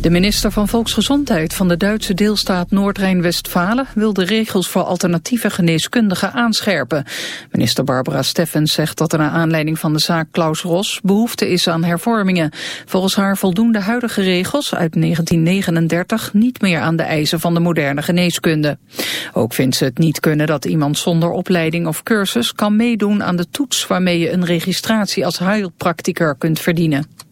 De minister van Volksgezondheid van de Duitse deelstaat Noord-Rijn-Westfalen wil de regels voor alternatieve geneeskundigen aanscherpen. Minister Barbara Steffens zegt dat er naar aanleiding van de zaak Klaus Ros behoefte is aan hervormingen. Volgens haar voldoen de huidige regels uit 1939 niet meer aan de eisen van de moderne geneeskunde. Ook vindt ze het niet kunnen dat iemand zonder opleiding of cursus kan meedoen aan de toets waarmee je een registratie als heilpraktiker kunt verdienen.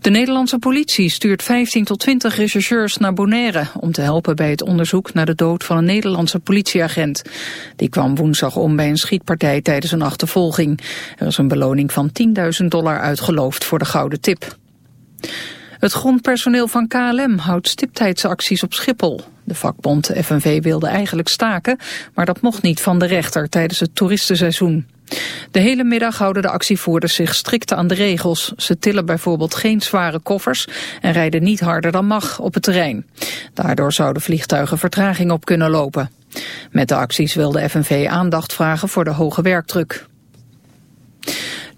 De Nederlandse politie stuurt 15 tot 20 rechercheurs naar Bonaire... om te helpen bij het onderzoek naar de dood van een Nederlandse politieagent. Die kwam woensdag om bij een schietpartij tijdens een achtervolging. Er is een beloning van 10.000 dollar uitgeloofd voor de gouden tip. Het grondpersoneel van KLM houdt stiptijdsacties op Schiphol. De vakbond FNV wilde eigenlijk staken, maar dat mocht niet van de rechter tijdens het toeristenseizoen. De hele middag houden de actievoerders zich strikt aan de regels. Ze tillen bijvoorbeeld geen zware koffers en rijden niet harder dan mag op het terrein. Daardoor zouden vliegtuigen vertraging op kunnen lopen. Met de acties wil de FNV aandacht vragen voor de hoge werkdruk.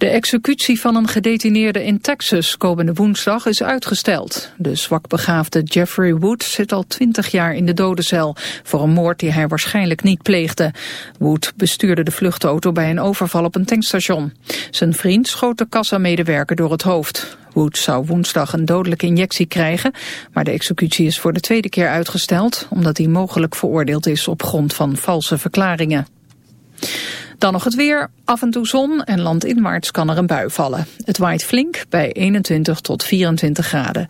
De executie van een gedetineerde in Texas komende woensdag is uitgesteld. De zwakbegaafde Jeffrey Wood zit al twintig jaar in de dodencel... voor een moord die hij waarschijnlijk niet pleegde. Wood bestuurde de vluchtauto bij een overval op een tankstation. Zijn vriend schoot de kassamedewerker door het hoofd. Wood zou woensdag een dodelijke injectie krijgen... maar de executie is voor de tweede keer uitgesteld... omdat hij mogelijk veroordeeld is op grond van valse verklaringen. Dan nog het weer. Af en toe zon en landinwaarts kan er een bui vallen. Het waait flink bij 21 tot 24 graden.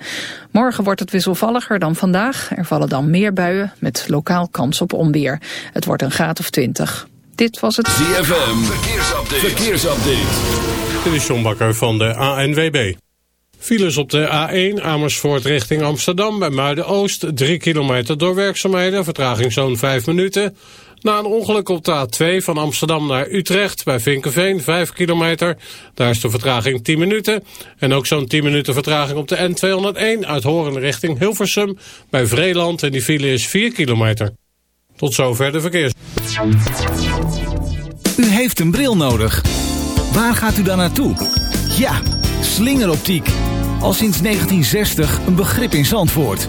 Morgen wordt het wisselvalliger dan vandaag. Er vallen dan meer buien met lokaal kans op onweer. Het wordt een graad of 20. Dit was het ZFM. Verkeersupdate. Verkeersupdate. Dit is John Bakker van de ANWB. Files op de A1 Amersfoort richting Amsterdam bij Muiden-Oost. 3 kilometer door werkzaamheden, vertraging zo'n 5 minuten. Na een ongeluk op de A2 van Amsterdam naar Utrecht bij Vinkenveen, 5 kilometer. Daar is de vertraging 10 minuten. En ook zo'n 10 minuten vertraging op de N201 uit Horen richting Hilversum bij Vreeland. En die file is 4 kilometer. Tot zover de verkeers. U heeft een bril nodig. Waar gaat u dan naartoe? Ja, slingeroptiek. Al sinds 1960 een begrip in Zandvoort.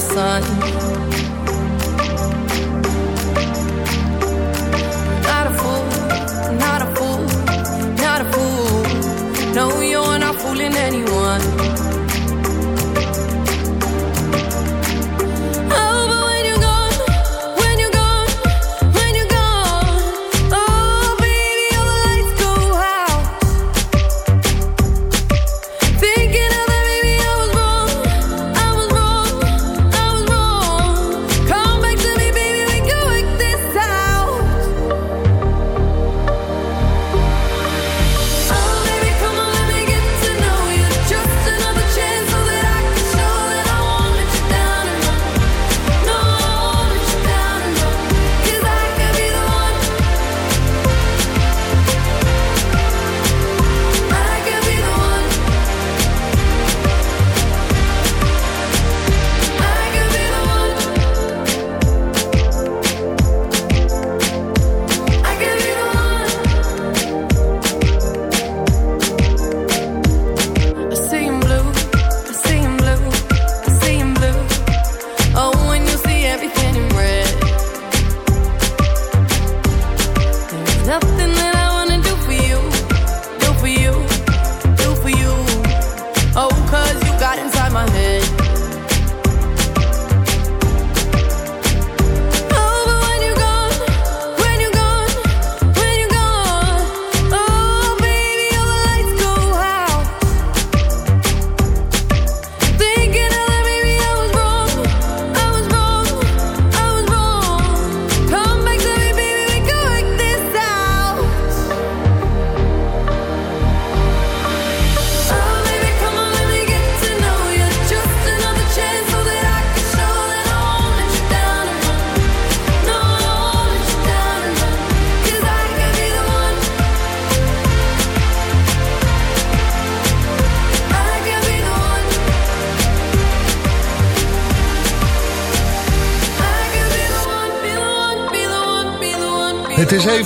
Sun.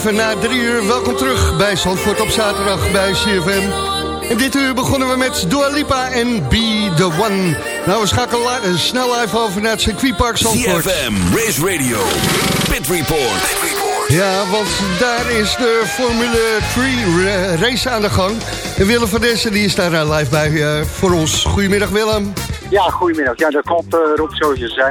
Even na drie uur. Welkom terug bij Zandvoort op zaterdag bij CFM. En dit uur begonnen we met Dua Lipa en Be The One. Nou, we schakelen li- snel even over naar het circuitpark Zandvoort. CFM, Race Radio, Pit Report. Pit Report. Ja, want daar is de Formule 3 ra- race aan de gang. En Willem van Dessen die is daar eh, live bij eh, voor ons. Goedemiddag Willem. Ja, goedemiddag. Ja, dat klopt, eh, Rob, zoals je zei.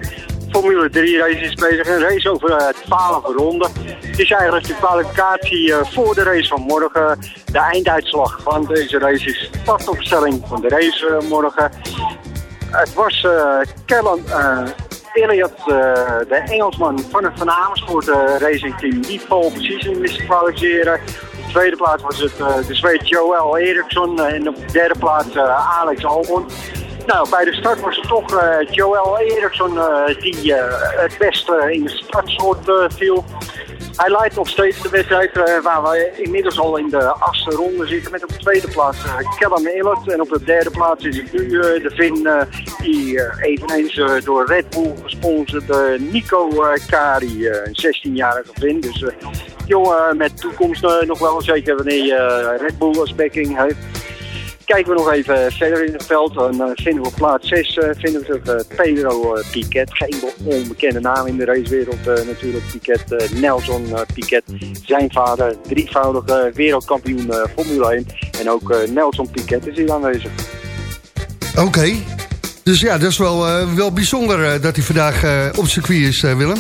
Formule 3 race is bezig. Een race over eh, 12 ronden. Is eigenlijk de kwalificatie eh, voor de race van morgen. De einduitslag van deze race is startopstelling van de race eh, morgen. Het was eh, Elliott, eh, de Engelsman van het Van Amersfoort eh, Racing Team, die pole position wist kwalificeren. Op de tweede plaats was het de Zweed Joel Eriksson en op de derde plaats Alex Albon. Nou, bij de start was het toch eh, Joel Eriksson die het beste in de startsoort viel. Hij leidt nog steeds de wedstrijd eh, waar we inmiddels al in de achtste ronde zitten met op de tweede plaats uh, Callum Elliott. En op de derde plaats is het nu eh, de Vin die eveneens door Red Bull gesponsord Nico Kari, een 16-jarige Vin. Dus jongen met toekomst nog wel, zeker wanneer je Red Bull als backing heeft. Kijken we nog even verder in het veld. Dan eh, vinden we op plaats 6 eh, vinden we terug eh, Pedro Piquet. Geen onbekende naam in de racewereld natuurlijk. Piquet, Nelson Piquet. Zijn vader, drievoudige wereldkampioen Formule 1. En ook Nelson Piquet is hier aanwezig. Oké. Dus ja, dat is wel, eh, wel bijzonder eh, dat hij vandaag eh, op circuit is, Willem.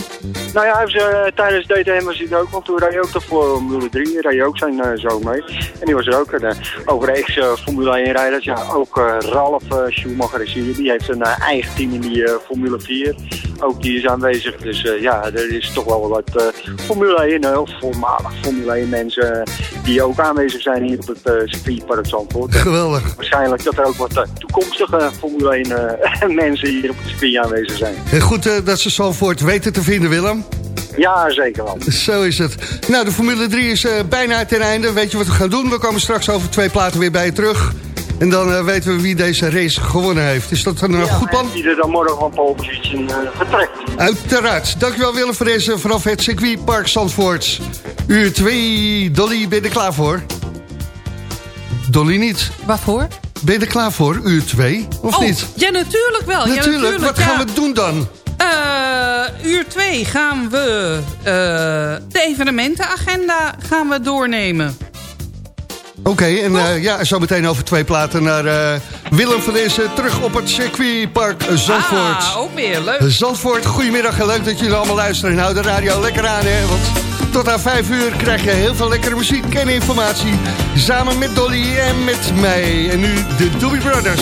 Nou ja, hij tijdens DTM was hij er ook, want toen reed hij ook de Formule 3, reed ook zijn zoon mee. En die was er ook. En, eh, over de ex-Formule 1 rijders, ja, ook Ralf Schumacher is hier. Die heeft een eigen team in die Formule 4. Ook die is aanwezig. Dus ja, er is toch wel wat Formule 1, eh, of voormalig Formule 1 mensen die ook aanwezig zijn hier op het uh, circuitpark Zandvoort. Geweldig. Waarschijnlijk dat er ook wat toekomstige Formule 1 eh, mensen hier op het circuit aanwezig zijn. En goed eh, dat ze Zandvoort weten te vinden, Willem. Ja, zeker wel. Zo is het. Nou, de Formule 3 is eh, bijna ten einde. Weet je wat we gaan doen? We komen straks over twee platen weer bij je terug. En dan eh, weten we wie deze race gewonnen heeft. Is dat een eh, goed plan? Die er dan morgen van pole position eh, vertrekt. Uiteraard. Dankjewel Willem voor deze vanaf het circuitpark Zandvoort. Uur 2. Dolly, ben je er klaar voor? Dolly niet. Waarvoor? Ben je er klaar voor, uur 2? Of oh, niet? Ja, natuurlijk wel. Ja, Natuurlijk. Wat ja. gaan we doen dan? Eh, uur 2 gaan we eh, de evenementenagenda gaan we doornemen. Oké, en eh, ja, zo meteen over twee platen naar Willem van deze terug op het circuitpark Zandvoort. Ah, ook weer. Leuk. Zandvoort, goedemiddag en leuk dat jullie allemaal luisteren. En hou de radio lekker aan, hè, want tot aan vijf uur krijg je heel veel lekkere muziek en informatie. Samen met Dolly en met mij. En nu de Doobie Brothers.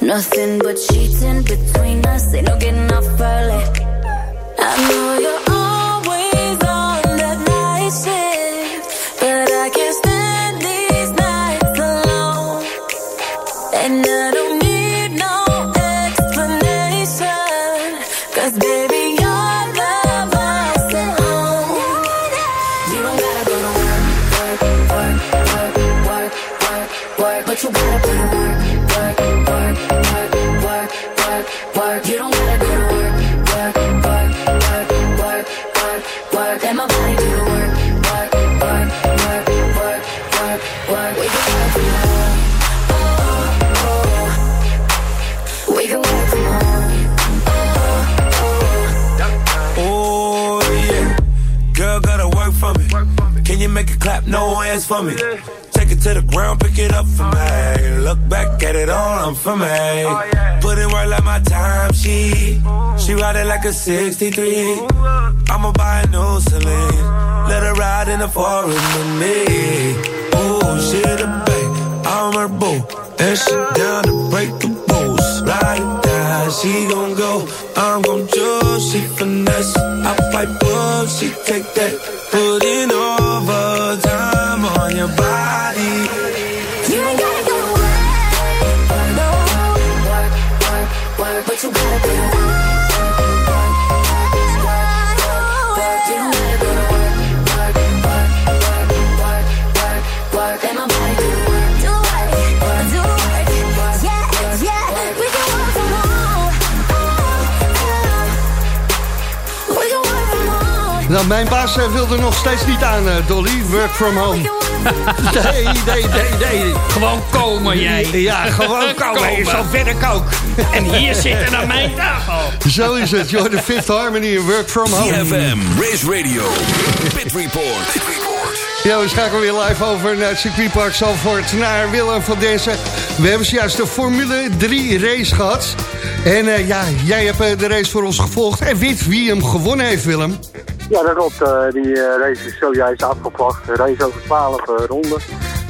Nothing but cheating between us. Ain't no getting off early. I know you're always on that night shift, but I can't stand these nights alone. And I work. We can work from home. Oh, oh. We can work from home. Oh yeah, girl gotta work for me. Can you make it clap? No hands for me. Take it to the ground, pick it up for me. Look back at it all, I'm for me. Oh, Put in work like my time she mm-hmm. She ride it like a 63. Mm-hmm. I'ma buy a new Celine. Mm-hmm. Let her ride in the forest with me. Oh, she the babe, I'm her boo. And she down to break the rules. Ride or die, she gon' go. I'm gon' choose, she finesse. I pipe up, she take that. Put in mijn baas eh, wil er nog steeds niet aan, eh, Dolly. Work from home. Nee, nee, nee, nee. Gewoon komen jij. Ja, gewoon komen. Is al werk ook. En hier zitten aan mijn tafel. Zo is het. Joh, de Fifth Harmony in Work from Home. CFM, Race Radio, Pit Report. Pit Report. Ja, we schakelen weer live over naar het circuitpark Zalvoort. Naar Willem van Dessen. We hebben zojuist de Formule 3 race gehad. En eh, ja, jij hebt de race voor ons gevolgd. En weet wie hem gewonnen heeft, Willem? Ja, dat klopt. Eh, die eh, race is zojuist. Een race over 12 eh, ronden.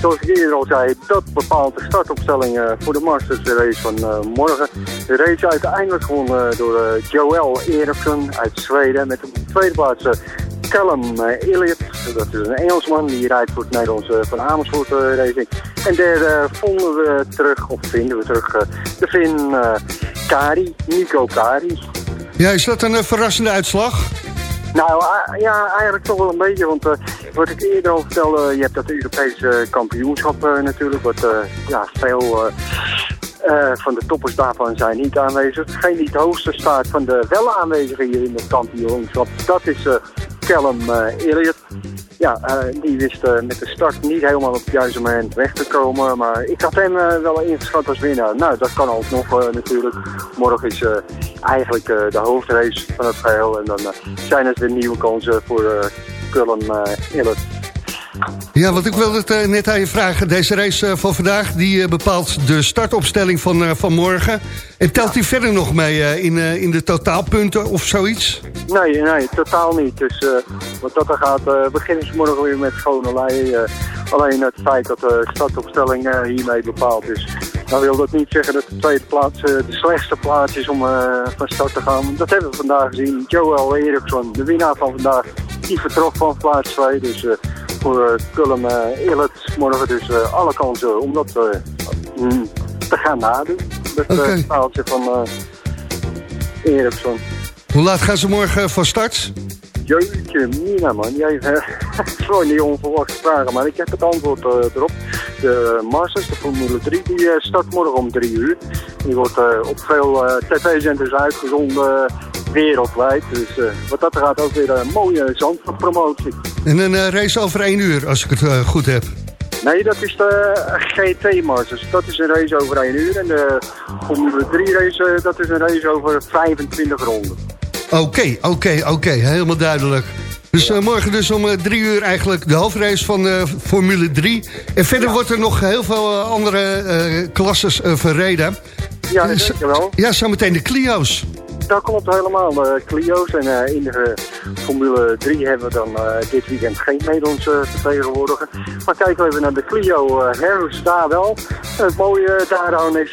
Zoals ik eerder al zei, dat bepaalt de startopstelling voor de Masters race van morgen. De race uiteindelijk gewonnen door Joel Eriksson uit Zweden. Met de tweede plaats Callum Elliott. Dat is een Engelsman die rijdt voor het Nederlandse Van Amersfoort Racing. En derde vonden we terug, of vinden we terug, de Finn Kari, Nico Kari. Ja, is dat een verrassende uitslag? Nou, ja, eigenlijk toch wel een beetje, want eh, wat ik eerder al vertelde, je hebt dat Europese kampioenschap eh, natuurlijk, wat eh, ja, veel van de toppers daarvan zijn niet aanwezig. Degene die het hoogste staat van de wel aanwezigen hier in het kampioenschap, dat is Callum Elliott. Ja, eh, die wist eh, met de start niet helemaal op het juiste moment weg te komen. Maar ik had hem eh, wel ingeschat als winnaar. Nou, dat kan alsnog eh, natuurlijk. Morgen is eigenlijk de hoofdrace van het geheel. En dan zijn er weer nieuwe kansen voor Elliott. Ja, want ik wilde eh, net aan je vragen. Deze race eh, van vandaag die eh, bepaalt de startopstelling van, van morgen. En telt die verder nog mee in, in de totaalpunten of zoiets? Nee, nee, totaal niet. Dus wat dat er gaat, beginnen ze morgen weer met schone lei. alleen het feit dat de startopstelling hiermee bepaald is. Nou wil dat niet zeggen dat de tweede plaats de slechtste plaats is om van start te gaan. Dat hebben we vandaag gezien. Joel Eriksson, de winnaar van vandaag, die vertrok van plaats 2. Dus voor Kulm uh, Illet morgen dus eh, alle kansen om dat eh, mm, te gaan nadoen. Dat okay. staaltje van eh Eriksson. Hoe laat gaan ze morgen van start? Jeetje, Mina man, jij sorry die onverwachte vragen, maar ik heb het antwoord uh, erop. De Masters, de Formule 3, die uh, start morgen om 3 uur. Die wordt uh, op veel tv-zenders uitgezonden wereldwijd. Dus wat dat gaat ook weer een mooie zandpromotie. En een race over 1 uur, als ik het goed heb. Nee, dat is de GT Masters. Dat is een race over 1 uur. En de Formule 3 race, dat is een race over 25 ronden. Oké, okay, oké, okay, oké. Okay. Helemaal duidelijk. Dus uh, morgen dus om uh, drie uur eigenlijk de hoofdrace van uh, Formule 3. En verder ja. wordt er nog heel veel andere klasses verreden. Ja, zeker wel. Ja, zometeen de Clio's. Daar komt helemaal de Clio's. En uh, in de Formule 3 hebben we dan dit weekend geen Nederlandse vertegenwoordiger. Maar kijken we even naar de Clio Harris, daar wel. Het mooie daaraan is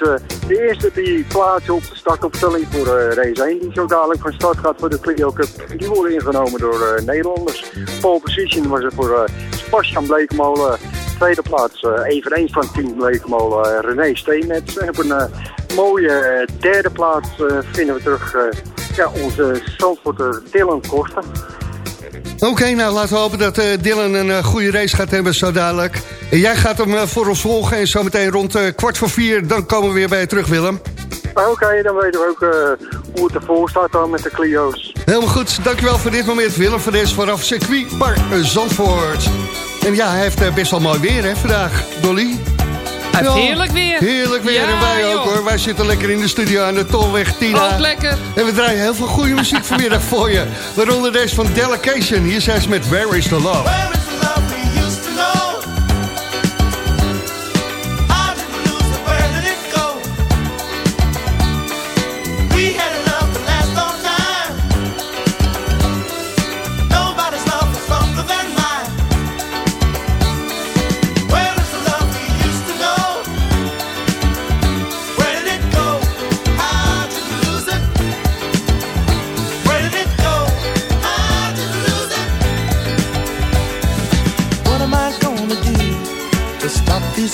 de eerste die plaatsen op de startopstelling voor race 1. Die zo dadelijk van start gaat voor de Clio Cup. Die worden ingenomen door Nederlanders. Pole position was het voor Sebastian Bleekmolen. Tweede plaats eveneens van Team Bleekmolen René Steenmets. En op een mooie derde plaats vinden we terug ja, onze Zandvoorter Dylan Koster. Oké, okay, nou laten we hopen dat uh, Dylan een uh, goede race gaat hebben zo dadelijk. En jij gaat hem uh, voor ons volgen en zometeen rond kwart voor vier... dan komen we weer bij je terug, Willem. Oké, okay, dan weten we ook hoe het ervoor staat dan met de Clio's. Helemaal goed, dankjewel voor dit moment. Willem van Des vanaf circuit Park Zandvoort. En ja, hij heeft best wel mooi weer hè, vandaag, Dolly. Ja, heerlijk weer. Heerlijk weer. Ja, en wij joh. ook hoor. Wij zitten lekker in de studio aan de Tolweg Tina. Ook lekker. En we draaien heel veel goede muziek vanmiddag voor je. Waaronder deze van Delegation. Hier zijn ze met Where is the Love.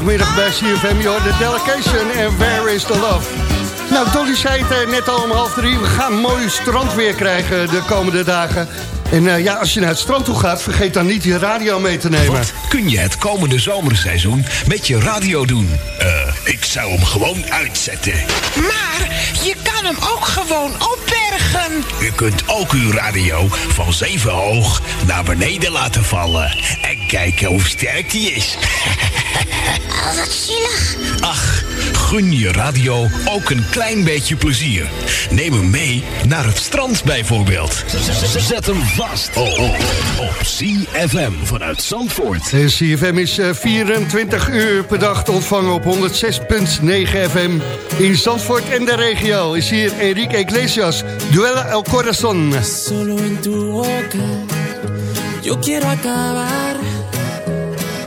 zaterdagmiddag bij CFM. Je hoort de delegation en Where is the Love? Nou, Dolly zei het eh, net al om half drie. We gaan mooi strandweer krijgen de komende dagen. En uh, ja, als je naar het strand toe gaat, vergeet dan niet je radio mee te nemen. Wat kun je het komende zomerseizoen met je radio doen? Eh, uh, ik zou hem gewoon uitzetten. Maar je kan hem ook gewoon opbergen. U kunt ook uw radio van zeven hoog naar beneden laten vallen. En kijken hoe sterk die is. Oh, wat zielig. Ach, gun je radio ook een klein beetje plezier. Neem hem mee naar het strand bijvoorbeeld. Zet hem vast oh, oh, op CFM vanuit Zandvoort. En CFM is uh, 24 uur per dag te ontvangen op 106.9 FM. In Zandvoort en de regio is hier Enrique Iglesias. Duella El Corazon. Solo en tu boca Yo quiero acabar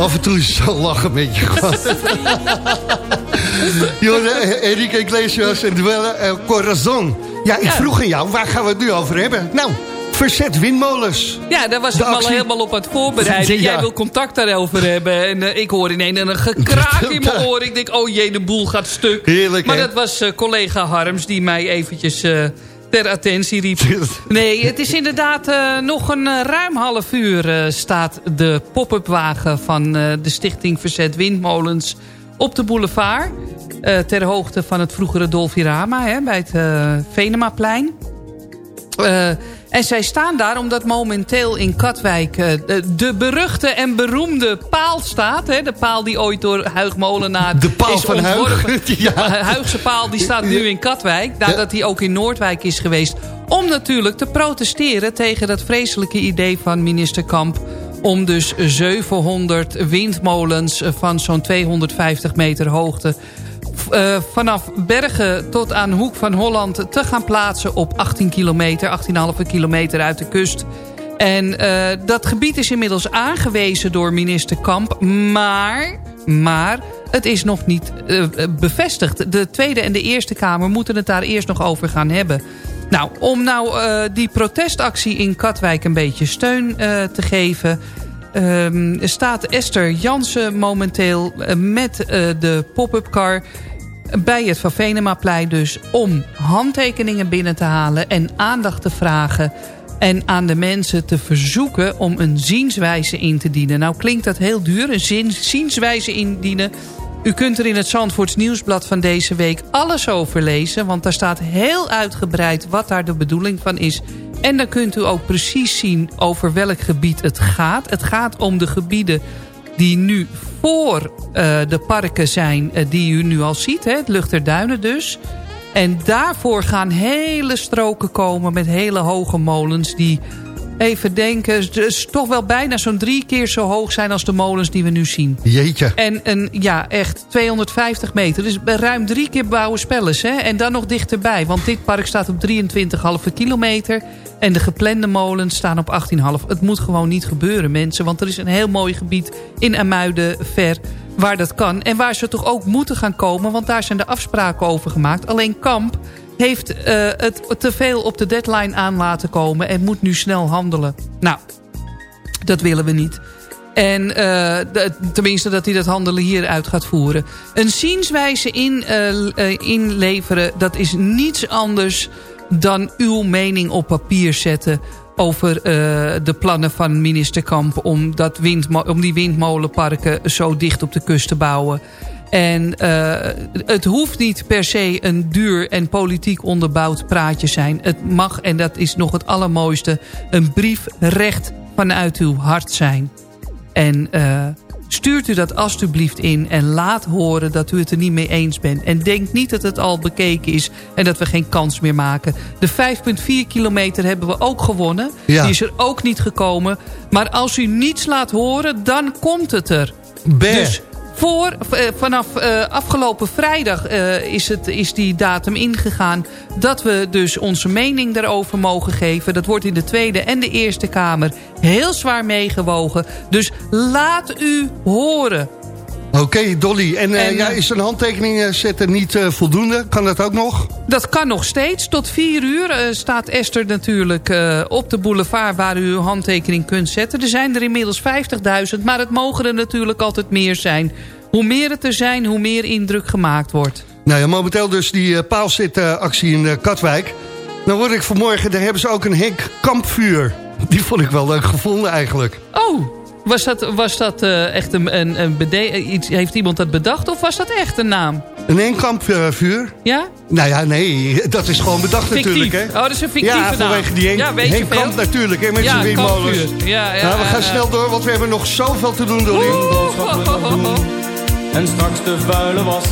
Af, en toe, is het zo lachen met je gewoon. Jongen, Enrique Iglesias en Duelle El Corazon. Ja, ik Ja. vroeg aan jou, waar gaan we het nu over hebben? Nou, verzet windmolens. Ja, daar was De ik al helemaal op aan het voorbereiden. Ja. Jij wil contact daarover hebben. En eh, ik hoor ineens een gekraak in mijn oor. Ik denk, oh jee, de boel gaat stuk. Heerlijk, maar hè? dat was eh, collega Harms die mij eventjes eh, ter attentie riep. Nee, het is inderdaad eh, nog een eh, ruim half uur eh, staat de pop-up wagen van de stichting Verzet Windmolens op de boulevard. Ter hoogte van het vroegere Dolfirama hè, bij het Venemaplein. Eh, en zij staan daar omdat momenteel in Katwijk eh, de, de beruchte en beroemde paal staat. Hè, de paal die ooit door Huig Molenaar De paal is van Huig. Ja. De Huigse paal die staat nu in Katwijk. Nadat hij ook in Noordwijk is geweest. Om natuurlijk te protesteren tegen dat vreselijke idee van minister Kamp om dus 700 windmolens van zo'n 250 meter hoogte eh, vanaf Bergen tot aan Hoek van Holland te gaan plaatsen op 18 kilometer, 18,5 kilometer uit de kust. En uh, dat gebied is inmiddels aangewezen door minister Kamp, maar, maar het is nog niet uh, bevestigd. De Tweede en de Eerste Kamer moeten het daar eerst nog over gaan hebben. Nou, om nou die protestactie in Katwijk een beetje steun te geven... Um, staat Esther Jansen momenteel met de pop-up car bij het Van Venemaplein dus... om handtekeningen binnen te halen en aandacht te vragen... en aan de mensen te verzoeken om een zienswijze in te dienen. Nou klinkt dat heel duur, een zienswijze indienen... U kunt er in het Zandvoorts Nieuwsblad van deze week alles over lezen... want daar staat heel uitgebreid wat daar de bedoeling van is. En dan kunt u ook precies zien over welk gebied het gaat. Het gaat om de gebieden die nu voor uh, de parken zijn uh, die u nu al ziet. Hè, het Luchterduinen dus. En daarvoor gaan hele stroken komen met hele hoge molens... die even denken, dus toch wel bijna zo'n drie keer zo hoog zijn als de molens die we nu zien. Jeetje. En een, ja, echt 250 meter. Dus ruim drie keer bouwen spelles. Hè? En dan nog dichterbij, want dit park staat op 23,5 kilometer. En de geplande molens staan op 18,5. Het moet gewoon niet gebeuren, mensen. Want er is een heel mooi gebied in Amuiden ver waar dat kan. En waar ze toch ook moeten gaan komen, want daar zijn de afspraken over gemaakt. Alleen Kamp heeft uh, het te veel op de deadline aan laten komen... en moet nu snel handelen. Nou, dat willen we niet. En de, tenminste dat hij dat handelen hieruit gaat voeren. Een zienswijze in, uh, inleveren, dat is niets anders dan uw mening op papier zetten over uh, de plannen van minister Kamp... Om, dat windmo om die windmolenparken zo dicht op de kust te bouwen. En uh, het hoeft niet per se een duur en politiek onderbouwd praatje zijn. Het mag, en dat is nog het allermooiste, een brief recht vanuit uw hart zijn. En uh, stuurt u dat alstublieft in en laat horen dat u het er niet mee eens bent. En denk niet dat het al bekeken is en dat we geen kans meer maken. De 5,4 kilometer hebben we ook gewonnen. Ja. Die is er ook niet gekomen. Maar als u niets laat horen, dan komt het er. Dus voor, uh, vanaf uh, afgelopen vrijdag uh, is, het, is die datum ingegaan... dat we dus onze mening daarover mogen geven. Dat wordt in de Tweede en de Eerste Kamer heel zwaar meegewogen. Dus laat u horen. Oké, okay, Dolly. En, en ja, is een handtekening zetten niet voldoende? Kan dat ook nog? Dat kan nog steeds. Tot vier uur staat Esther natuurlijk op de boulevard... waar u uw handtekening kunt zetten. Er zijn er inmiddels 50.000, maar het mogen er natuurlijk altijd meer zijn. Hoe meer het er zijn, hoe meer indruk gemaakt wordt. Nou ja, momenteel dus die paalzitactie in Katwijk. Dan word ik vanmorgen, daar hebben ze ook een Henk Kampvuur. Die vond ik wel leuk gevonden eigenlijk. Oh, was dat, was dat uh, echt een, een, een iets, heeft iemand dat bedacht of was dat echt een naam? Een eenkampvuur? Ja? Nou ja, nee, dat is gewoon bedacht fictief. natuurlijk. Hè? Oh, dat is een fictieve ja, vanwege naam. die een, ja, weet Kamp natuurlijk, hè, met ja, zijn windmolens. Ja, ja, nou, we gaan snel door, want we hebben nog zoveel te doen, Dolly. En straks de vuile was,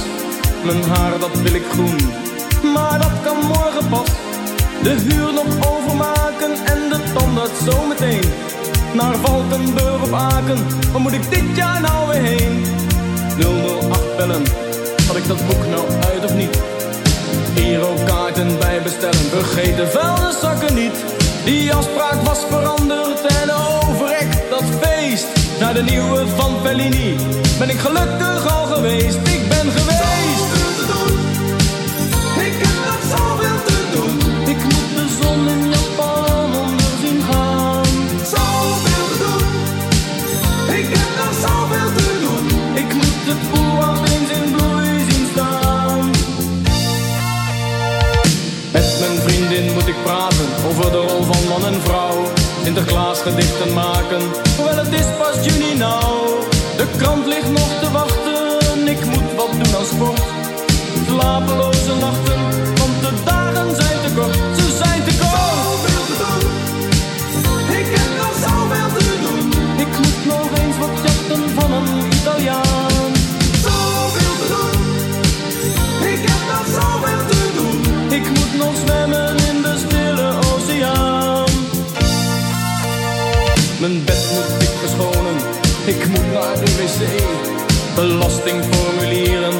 mijn haar dat wil ik groen. Maar dat kan morgen pas. De huur nog overmaken en de tandarts zometeen naar Valkenburg op Aken. Waar moet ik dit jaar nou weer heen? 008 bellen, had ik dat boek nou uit of niet? Girokaarten bij bestellen, vergeet de vuilniszakken niet. Die afspraak was veranderd en overrekt dat feest. Naar de nieuwe van Fellini ben ik gelukkig al geweest. Ik ben geweest. Moet ik praten over de rol van man en vrouw. Sinterklaas gedichten maken, hoewel het is pas juni nou. De krant ligt nog te wachten, ik moet wat doen aan sport. Slapeloze nachten, Belastingformulieren,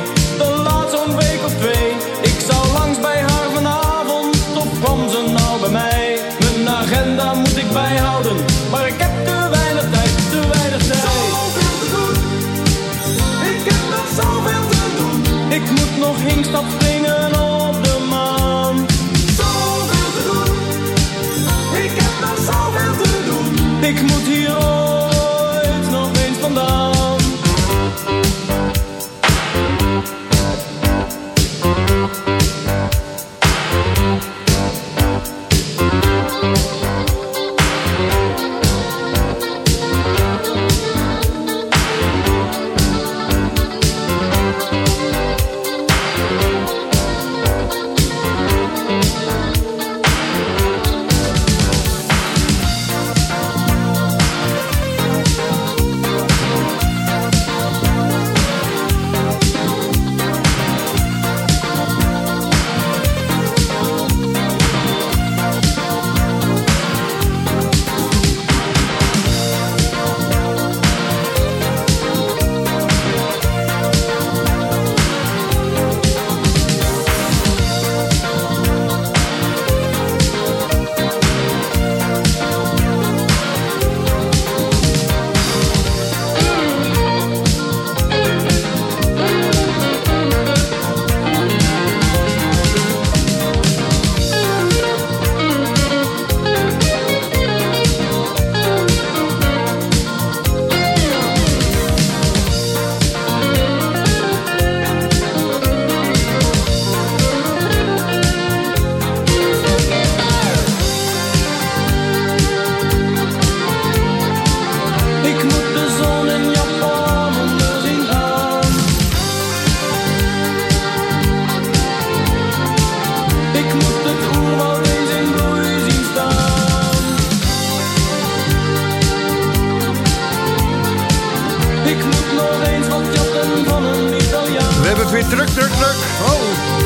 druk. Oh.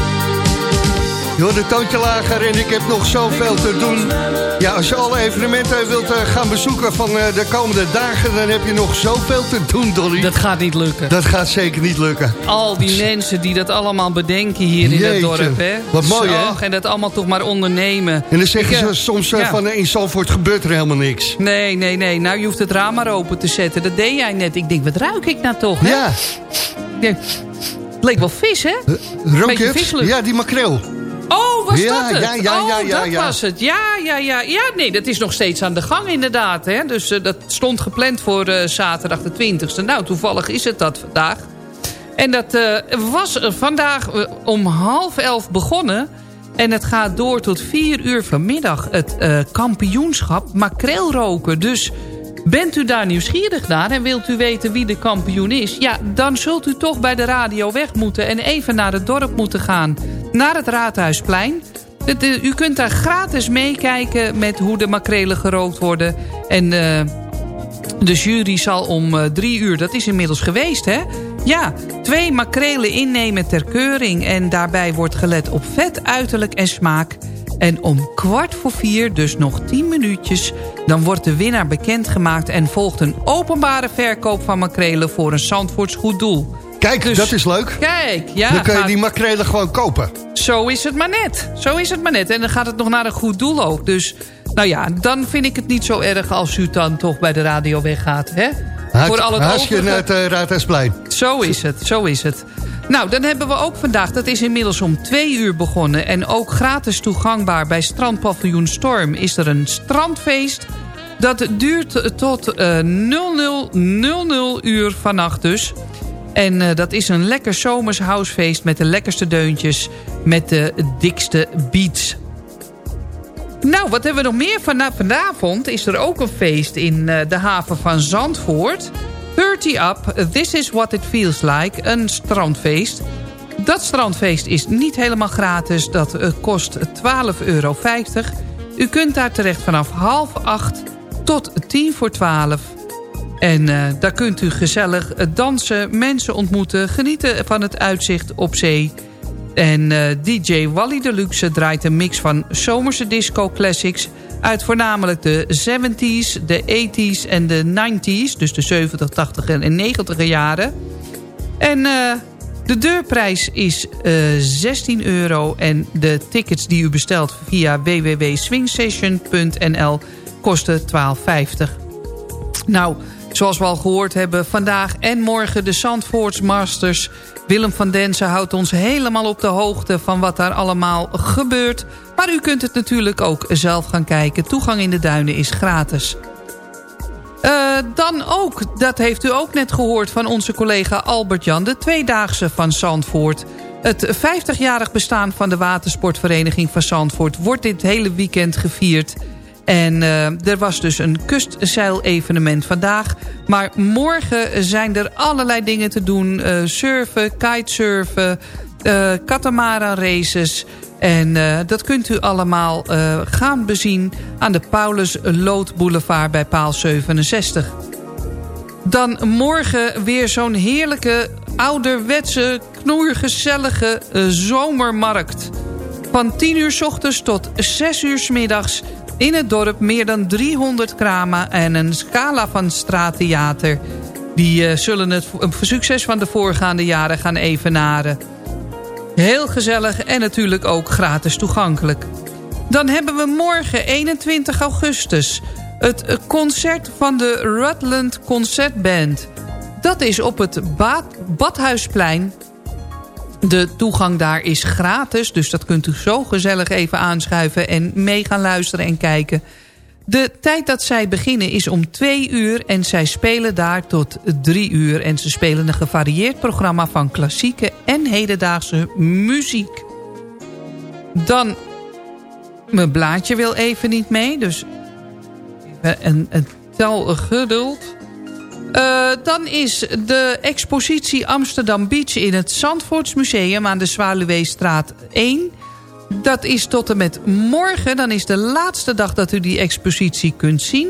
Joh, de toontje lager en ik heb nog zoveel te doen. Ja, als je alle evenementen wilt eh, gaan bezoeken van eh, de komende dagen... dan heb je nog zoveel te doen, Dolly. Dat gaat niet lukken. Dat gaat zeker niet lukken. Al die mensen die dat allemaal bedenken hier in het dorp. Hè? wat mooi, hè? En dat allemaal toch maar ondernemen. En dan zeggen Ik, ze soms eh, ja. van in Zandvoort gebeurt er helemaal niks. Nee, nee, nee. Nou, je hoeft het raam maar open te zetten. Dat deed jij net. Ik denk, wat ruik ik nou toch? Hè? Ja. Ja. Het leek wel vis, hè? Rook Beetje je het? visselijk. Ja, die makreel. Oh, was Ja, dat het? ja, ja, ja, oh, ja, dat ja. was het. Ja, ja, ja. Ja, nee, dat is nog steeds aan de gang inderdaad. Hè? Dus eh, dat stond gepland voor eh, zaterdag de 20e. Nou, toevallig is het dat vandaag. En dat eh, was eh, vandaag eh, om half elf begonnen. En het gaat door tot vier uur vanmiddag. Het eh, kampioenschap makreelroken. Dus bent u daar nieuwsgierig naar en wilt u weten wie de kampioen is... ja, dan zult u toch bij de radio weg moeten en even naar het dorp moeten gaan. Naar het Raadhuisplein. Eh, u kunt daar gratis meekijken met hoe de makrelen gerookt worden. En eh, de jury zal om eh, drie uur, dat is inmiddels geweest hè... Ja, twee makrelen innemen ter keuring... en daarbij wordt gelet op vet, uiterlijk en smaak... En om kwart voor vier, dus nog tien minuutjes... dan wordt de winnaar bekendgemaakt... en volgt een openbare verkoop van makrelen... voor een Zandvoorts goed doel. Kijk, Dus- dat is leuk. Kijk, ja. dan kun je gaat- die makrelen gewoon kopen. Zo is het maar net. Zo is het maar net. En dan gaat het nog naar een goed doel ook. Dus, nou ja, dan vind ik het niet zo erg... als u dan toch bij de radio weggaat, hè? Haast, Voor al het haast je naar het eh, Raadhuisplein. zo is het, zo is het. Nou, dan hebben we ook vandaag, dat is inmiddels om twee uur begonnen... en ook gratis toegangbaar bij strandpaviljoen Storm... is er een strandfeest. Dat duurt tot eh 0000 uur vannacht dus. En eh, dat is een lekker zomers housefeest met de lekkerste deuntjes... met de dikste beats. Nou, wat hebben we nog meer? Vana vanavond is er ook een feest in eh, de haven van Zandvoort. 30 Up, This is What It Feels Like, een strandfeest. Dat strandfeest is niet helemaal gratis, dat eh, kost 12,50 euro. U kunt daar terecht vanaf half acht tot tien voor twaalf. En eh, daar kunt u gezellig eh, dansen, mensen ontmoeten... genieten van het uitzicht op zee... En eh, DJ Wally Deluxe draait een mix van zomerse disco classics... uit voornamelijk de 70s, de 80s en de 90s... dus de 70, 80 en 90 jaren. En eh, de deurprijs is eh 16 euro... en de tickets die u bestelt via www.swingstation.nl kosten 12,50. Nou, zoals we al gehoord hebben, vandaag en morgen de Zandvoorts Masters. Willem van Densen houdt ons helemaal op de hoogte van wat daar allemaal gebeurt. Maar u kunt het natuurlijk ook zelf gaan kijken. Toegang in de duinen is gratis. Eh, dan ook, dat heeft u ook net gehoord van onze collega Albert-Jan... de Tweedaagse van Zandvoort. Het 50-jarig bestaan van de watersportvereniging van Zandvoort... wordt dit hele weekend gevierd... En eh, er was dus een kustzeilevenement vandaag. Maar morgen zijn er allerlei dingen te doen. Eh, surfen, kitesurfen, eh katamaran races. En dat kunt u allemaal gaan bezien aan de Paulus Lood Boulevard bij paal 67. Dan morgen weer zo'n heerlijke, ouderwetse, knoergezellige zomermarkt. Van 10 uur s ochtends tot 6 uur s middags in het dorp meer dan 300 kramen en een scala van straattheater. Die eh, zullen het succes van de voorgaande jaren gaan evenaren. Heel gezellig en natuurlijk ook gratis toegankelijk. Dan hebben we morgen 21 augustus het concert van de Rutland Concertband. Dat is op het Baad- Badhuisplein de toegang daar is gratis, dus dat kunt u zo gezellig even aanschuiven... en mee gaan luisteren en kijken. De tijd dat zij beginnen is om twee uur en zij spelen daar tot drie uur. En ze spelen een gevarieerd programma van klassieke en hedendaagse muziek. Dan, mijn blaadje wil even niet mee, dus een, een tel geduld... Uh, dan is de expositie Amsterdam Beach in het Zandvoortsmuseum aan de Zwaluweestraat 1. Dat is tot en met morgen. Dan is de laatste dag dat u die expositie kunt zien.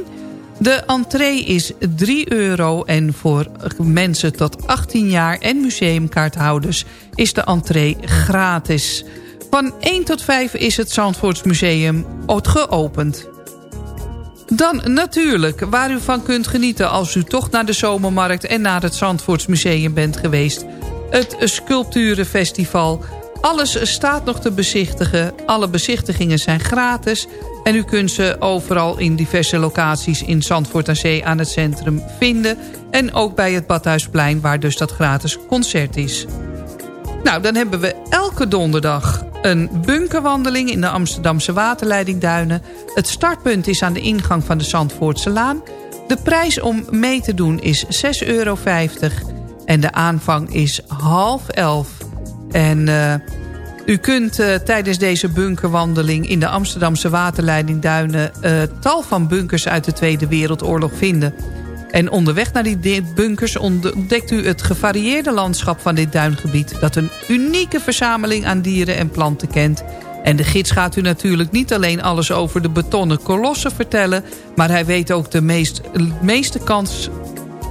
De entree is 3 euro en voor mensen tot 18 jaar en museumkaarthouders is de entree gratis. Van 1 tot 5 is het Zandvoortsmuseum geopend. Dan natuurlijk, waar u van kunt genieten als u toch naar de zomermarkt... en naar het Zandvoortsmuseum bent geweest. Het Sculpturenfestival. Alles staat nog te bezichtigen. Alle bezichtigingen zijn gratis. En u kunt ze overal in diverse locaties in Zandvoort aan Zee aan het centrum vinden. En ook bij het Badhuisplein waar dus dat gratis concert is. Nou, dan hebben we elke donderdag een bunkerwandeling in de Amsterdamse waterleidingduinen. Het startpunt is aan de ingang van de Zandvoortse Laan. De prijs om mee te doen is 6,50 euro. En de aanvang is half elf. En uh, u kunt uh, tijdens deze bunkerwandeling in de Amsterdamse waterleidingduinen... Uh, tal van bunkers uit de Tweede Wereldoorlog vinden... En onderweg naar die bunkers ontdekt u het gevarieerde landschap van dit duingebied... dat een unieke verzameling aan dieren en planten kent. En de gids gaat u natuurlijk niet alleen alles over de betonnen kolossen vertellen... maar hij weet ook de meest, meeste kans...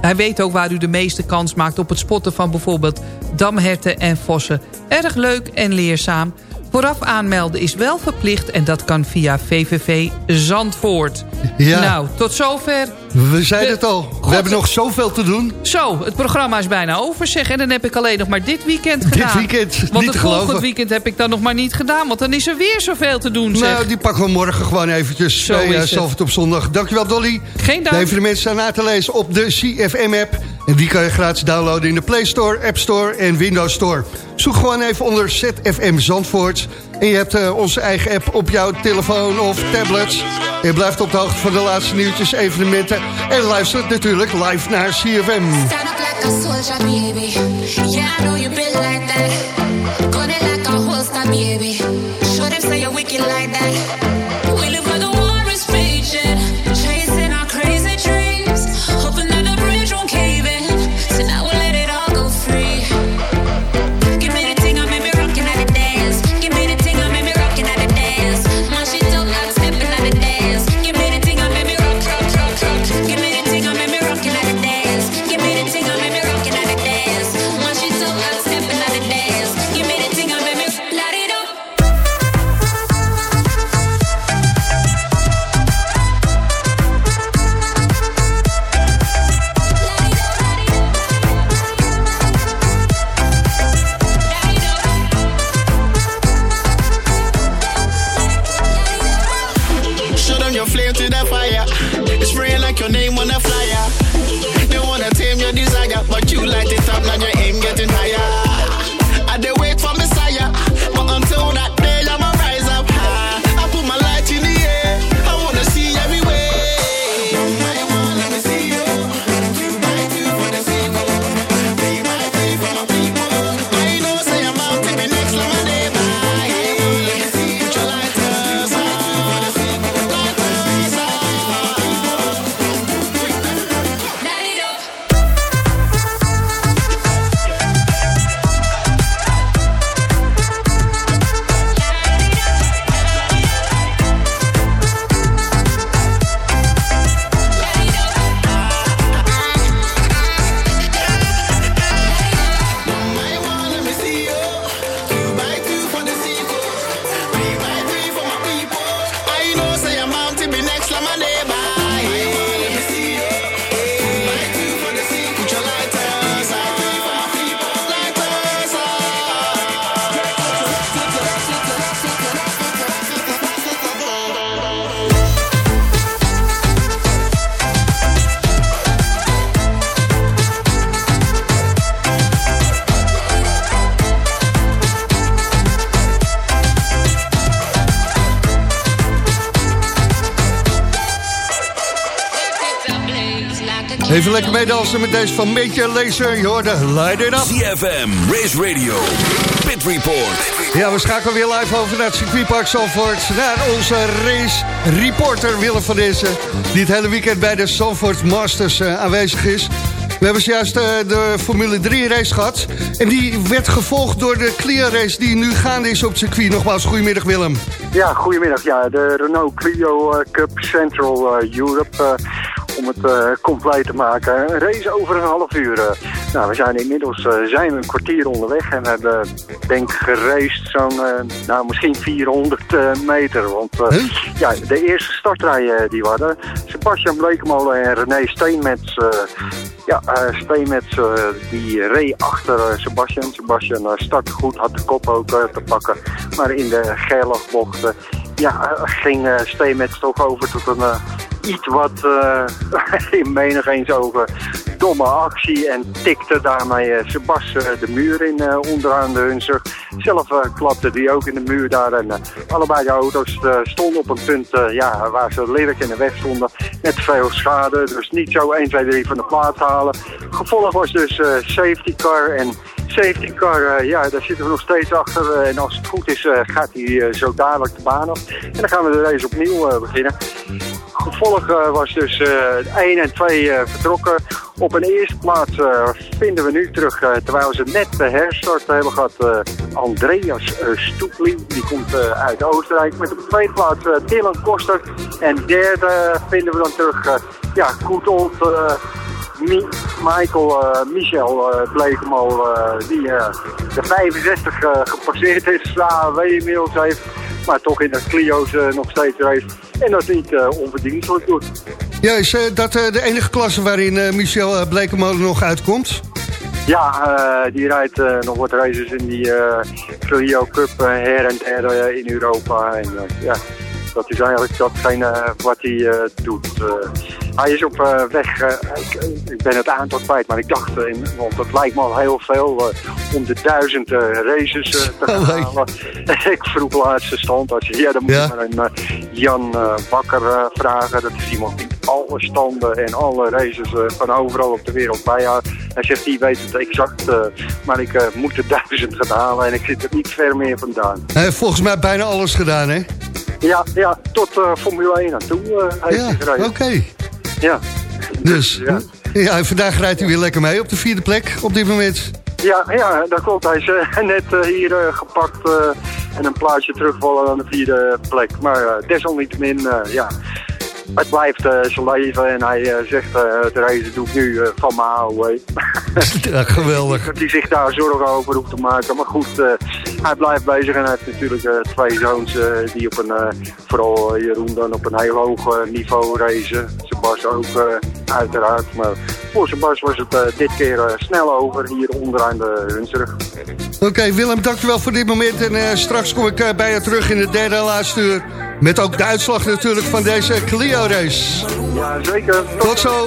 Hij weet ook waar u de meeste kans maakt op het spotten van bijvoorbeeld damherten en vossen. Erg leuk en leerzaam. Vooraf aanmelden is wel verplicht en dat kan via VVV Zandvoort. Ja. Nou, tot zover. We zeiden het al. We hebben nog zoveel te doen. Zo, het programma is bijna over zeg. En dan heb ik alleen nog maar dit weekend gedaan. Dit weekend, Want niet het geloven. weekend heb ik dan nog maar niet gedaan. Want dan is er weer zoveel te doen zeg. Nou, die pakken we morgen gewoon eventjes Zo bij is uh, het. Op zondag. Dankjewel Dolly. Geen dank. De evenementen staan na te lezen op de CFM-app. En die kan je gratis downloaden in de Play Store, App Store en Windows Store. Zoek gewoon even onder ZFM Zandvoort. En je hebt uh, onze eigen app op jouw telefoon of tablet. En je blijft op de hoogte van de laatste nieuwtjes, evenementen. En luistert natuurlijk live naar CFM. Even lekker meedansen met deze van Meetje Laser. Je hoorde Light It Up. CFM, Race Radio, Pit Report. Ja, we schakelen weer live over naar het circuitpark Zandvoort. Naar onze race reporter Willem van Dessen. Die het hele weekend bij de Zandvoort Masters eh, aanwezig is. We hebben zojuist eh, de Formule 3 race gehad. En die werd gevolgd door de Clear race die nu gaande is op het circuit. Nogmaals, goedemiddag Willem. Ja, goedemiddag. Ja, de Renault Clio eh, Cup Central Europe. Om het eh, compleet te maken. Een race over een half uur. eh. nou, we zijn inmiddels eh, zijn we een kwartier onderweg en we hebben denk ik geraced zo'n, nou misschien 400 eh, meter. Want ja, de eerste startrij eh, die we hadden, Sebastian Blekemolen en René Steenmets, ja, Steenmets die reed achter Sebastian. Sebastian startte goed, had de kop ook te pakken. Maar in de Gerlachbocht, eh, ja, ging eh Steenmets toch over tot een eh, iets wat eh, in menig eens ogen domme actie en tikte daarmee eh, Sebas eh, de muur in eh, onderaan de Hunzer. Zelf eh, klapte die ook in de muur daar en eh, allebei de auto's eh, stonden op een punt eh, ja, waar ze lelijk in de weg stonden. Net veel schade, dus niet zo 1, 2, 3 van de plaats halen. Gevolg was dus eh, safety car en safety car, eh, ja, daar zitten we nog steeds achter. eh, en als het goed is, eh, gaat hij eh, zo dadelijk de baan af. En dan gaan we de race opnieuw eh, beginnen. Gevolg eh, was dus eh 1 en 2 eh, vertrokken. Op een eerste plaats eh, vinden we nu terug, eh, terwijl ze net de herstart hebben gehad, eh, Andreas uh, Stoepli. Die komt uit Oostenrijk. Met op de tweede plaats Dylan Koster. En derde vinden we dan terug, ja, goed old... Mi- Michael, Michel uh, Blekemo, eh, die de 65 eh, gepasseerd is, AW inmiddels heeft, maar toch in de Clio's nog steeds race. En dat niet onverdienstelijk doet. Ja, is eh, dat eh, de enige klasse waarin eh, Michel uh, Blekemolen nog uitkomt? Ja, die rijdt nog wat races in die Clio Cup her en der in Europa. En ja, dat is eigenlijk datgene wat hij doet. Hij is op eh, weg, eh, ik, ik ben het aantal kwijt, maar ik dacht, in, want het lijkt me al heel veel, eh, om de duizend races te gaan halen. ik vroeg laatst de standaard, ja dan moet je maar een Jan Bakker vragen. Dat is iemand die alle standen en alle races van overal op de wereld bijhoudt. Hij zegt, die weet het exact, maar ik moet de duizend gaan halen en ik zit er niet ver meer vandaan. Hij heeft volgens mij bijna alles gedaan, hè? Ja, ja tot Formule 1 aan toe eh, heeft Ja, hij gereden. Ja. Dus, ja. en vandaag rijdt hij weer lekker mee op de vierde plek op dit moment. Ja, ja, dat klopt. Hij is eh, net eh, hier eh, gepakt en een plaatsje terugvallen aan de vierde plek. Maar desalniettemin, ja, het blijft zijn leven en hij zegt, het reizen doe ik nu van mijn AOW. Ja, geweldig. Dat hij zich daar zorgen over hoeft te maken. Maar goed, hij blijft bezig en hij heeft natuurlijk eh, twee zoons eh, die op een, eh, vooral Jeroen dan op een heel hoog niveau racen. Sebas ook eh, uiteraard. Maar voor Sebas was het dit keer snel over hier onderaan de Hunsrug. Oké, Willem, dankjewel voor dit moment. En eh, straks kom ik bij je terug in de derde en laatste uur. Met ook de uitslag natuurlijk van deze Clio-race. Ja, zeker. Tot zo.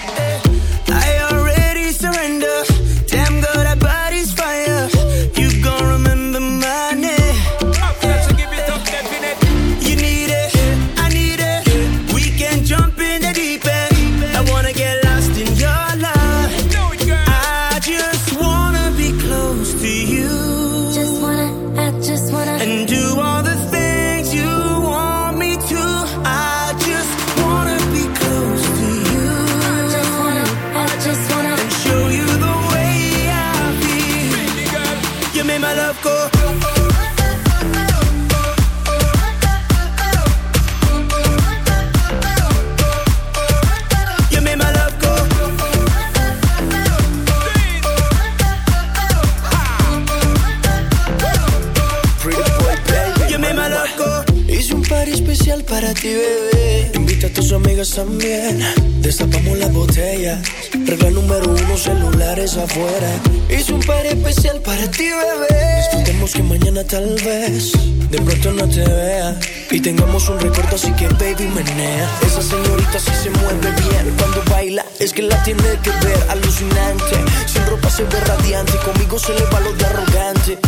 Hice un party especial para ti, bebé. Disfrutemos que mañana tal vez de pronto no te vea. Y tengamos un recuerdo, así que baby menea. Esa señorita sí se mueve bien. Cuando baila, es que la tiene que ver. Alucinante. Sin ropa se ve radiante. Conmigo se le va lo de arrogante.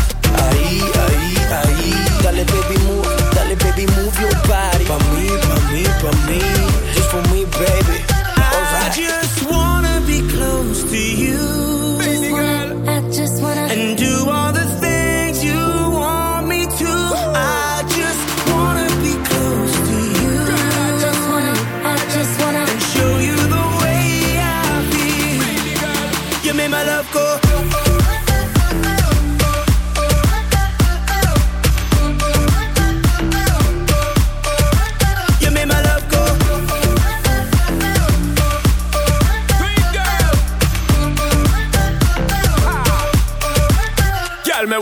Ahí, ahí, ahí. Dale baby move, dale baby move your body.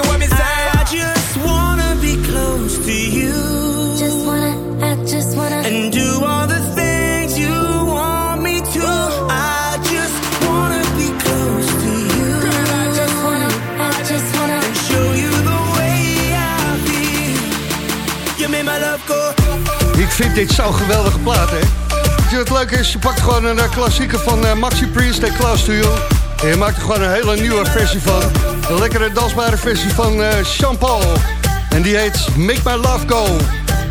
Just listen what me say. I just wanna be close to you. Just wanna, I just wanna. And do all the things you want me to. I just wanna be close to you. I just wanna, I just wanna. And show you the way I feel. You made my love go. Ik vind dit zo'n geweldige plaat, hè? Wat leuk is? Je pakt gewoon een eh, klassieker van eh, Maxi Priest en Klaus to You. En je maakt er gewoon een hele nieuwe versie van. Een lekkere dansbare versie van eh Jean-Paul. En die heet Make My Love Go.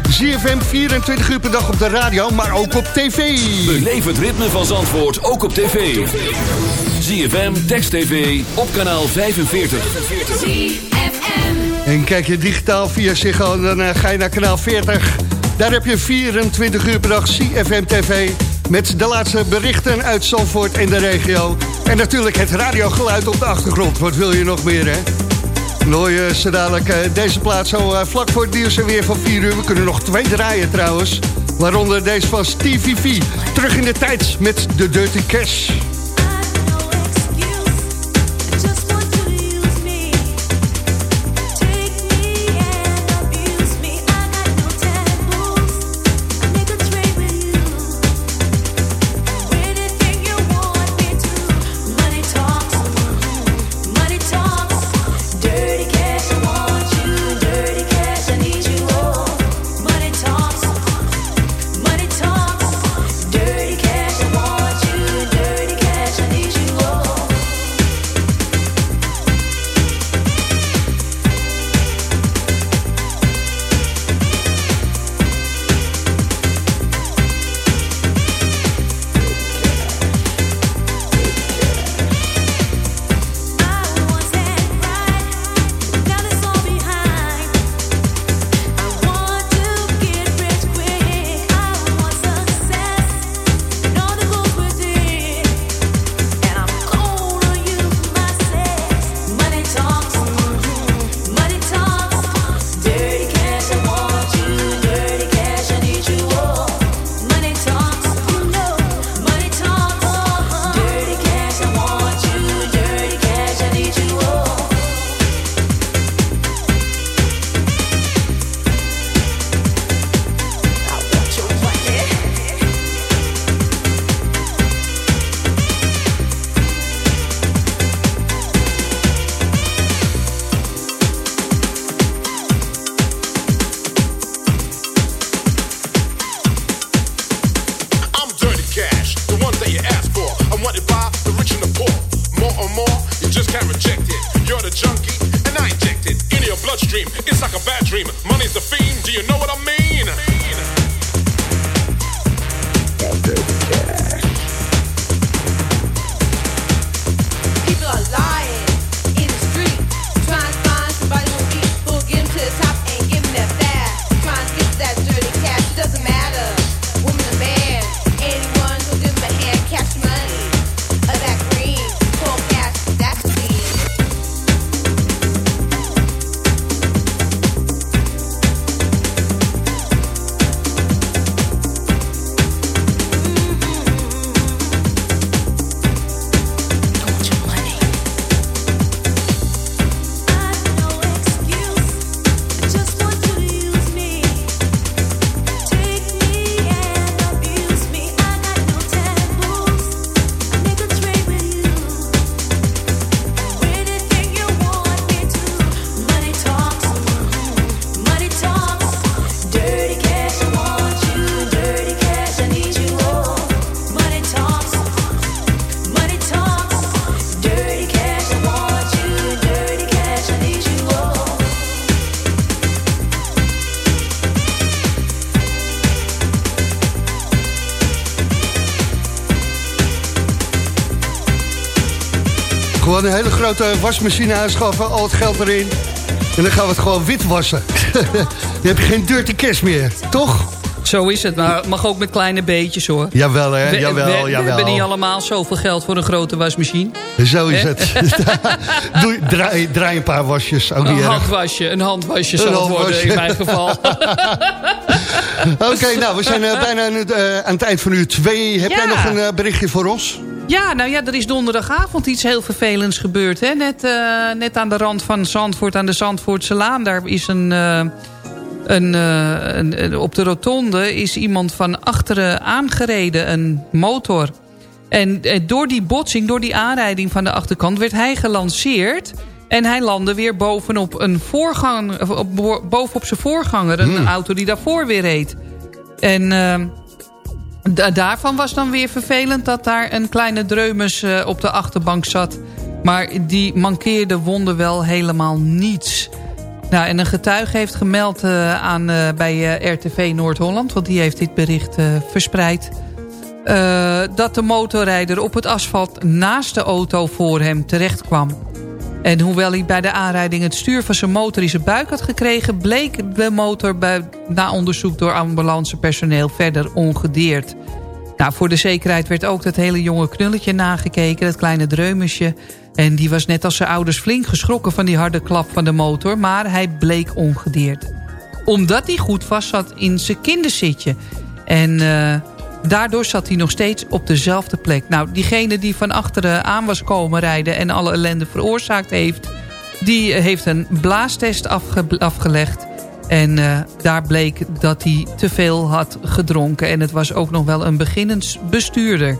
ZFM 24 uur per dag op de radio, maar ook op tv. Beleef het ritme van Zandvoort ook op tv. ZFM, Text TV, op kanaal 45. En kijk je digitaal via Ziggo, dan eh, ga je naar kanaal 40. Daar heb je 24 uur per dag CFM TV... met de laatste berichten uit Zandvoort en de regio. En natuurlijk het radiogeluid op de achtergrond. Wat wil je nog meer, hè? Hoor je eh, deze plaat zo eh, vlak voor het nieuws en weer van 4 uur. We kunnen nog twee draaien trouwens. Waaronder deze van Stevie V. Terug in de tijd met de Dirty Cash. Money's the fiend. Do you know what Gewoon een hele grote wasmachine aanschaffen, al het geld erin. En dan gaan we het gewoon wit wassen. dan heb je geen dirty cash meer, toch? Zo is het, maar het mag ook met kleine beetjes hoor. Jawel hè, We- jawel, we, jawel. We hebben niet allemaal zoveel geld voor een grote wasmachine. Zo is Hè? het. Doe, draai, draai een paar wasjes, ook niet Een erg. handwasje, een handwasje Een zal het worden in mijn geval. Oké, nou, we zijn eh, bijna aan het, eh, aan het eind van uur twee. Heb Ja. jij nog een eh, berichtje voor ons? Ja, nou ja, er is donderdagavond iets heel vervelends gebeurd. Hè? Net, eh, net aan de rand van Zandvoort, aan de Zandvoortse Laan. Daar is een, eh, een, eh, een, een- op de rotonde is iemand van achteren aangereden, een motor. En door die botsing, door die aanrijding van de achterkant... werd hij gelanceerd en hij landde weer bovenop, een op, bovenop zijn voorganger. Een Hmm. auto die daarvoor weer reed. En... Da- daarvan was dan weer vervelend dat daar een kleine dreumes eh, op de achterbank zat. Maar die mankeerde wonden wel helemaal niets. Nou, en een getuige heeft gemeld eh, aan, eh, bij RTV Noord-Holland... want die heeft dit bericht verspreid... dat de motorrijder op het asfalt naast de auto voor hem terecht kwam. En hoewel hij bij de aanrijding het stuur van zijn motor in zijn buik had gekregen... bleek de motor bij, na onderzoek door ambulancepersoneel verder ongedeerd. Nou, voor de zekerheid werd ook dat hele jonge knulletje nagekeken, dat kleine dreumesje. En die was net als zijn ouders flink geschrokken van die harde klap van de motor... maar hij bleek ongedeerd. Omdat hij goed vast zat in zijn kinderzitje. En eh, daardoor zat hij nog steeds op dezelfde plek. Nou, diegene die van achteren aan was komen rijden... en alle ellende veroorzaakt heeft... die eh, heeft een blaastest afge- afgelegd... En eh, daar bleek dat hij te veel had gedronken. En het was ook nog wel een beginnend bestuurder.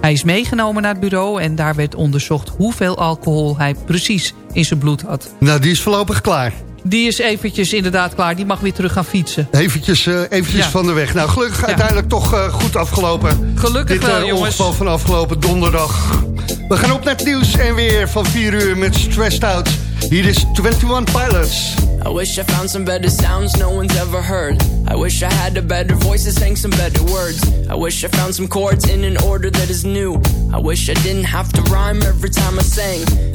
Hij is meegenomen naar het bureau en daar werd onderzocht... hoeveel alcohol hij precies in zijn bloed had. Nou, die is voorlopig klaar. Die is eventjes inderdaad klaar. Die mag weer terug gaan fietsen. Eventjes, eh, eventjes Ja. van de weg. Nou, gelukkig uiteindelijk toch eh, goed afgelopen. Gelukkig Dit wel, eh, jongens. ongeval van afgelopen donderdag. We gaan op naar het nieuws en weer van 4 uur met Stressed Out. Hier is 21 Pilots. I wish I found some better sounds no one's ever heard. I wish I had a better voice that sang some better words. I wish I found some chords in an order that is new. I wish I didn't have to rhyme every time I sang.